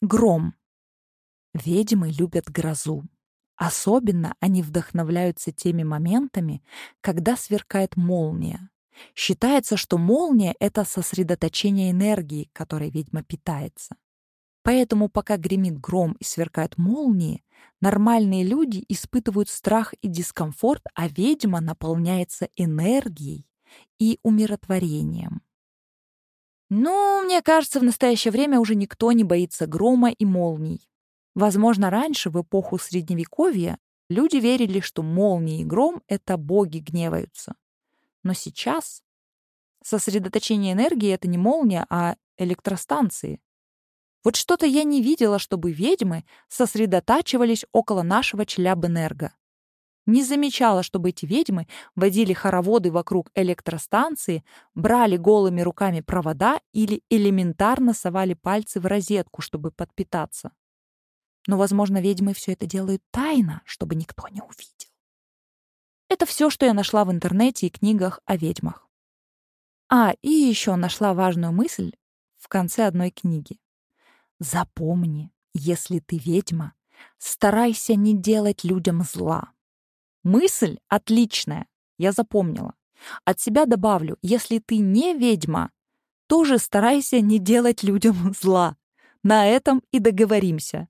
Гром. Ведьмы любят грозу. Особенно они вдохновляются теми моментами, когда сверкает молния. Считается, что молния — это сосредоточение энергии, которой ведьма питается. Поэтому пока гремит гром и сверкают молнии, нормальные люди испытывают страх и дискомфорт, а ведьма наполняется энергией и умиротворением. Ну, мне кажется, в настоящее время уже никто не боится грома и молний. Возможно, раньше, в эпоху Средневековья, люди верили, что молнии и гром — это боги гневаются. Но сейчас сосредоточение энергии — это не молния, а электростанции. Вот что-то я не видела, чтобы ведьмы сосредотачивались около нашего Челябэнерго. Не замечала, чтобы эти ведьмы водили хороводы вокруг электростанции, брали голыми руками провода или элементарно совали пальцы в розетку, чтобы подпитаться. Но, возможно, ведьмы все это делают тайно, чтобы никто не увидел. Это все, что я нашла в интернете и книгах о ведьмах. А, и еще нашла важную мысль в конце одной книги. Запомни, если ты ведьма, старайся не делать людям зла. Мысль отличная, я запомнила. От себя добавлю, если ты не ведьма, тоже старайся не делать людям зла. На этом и договоримся.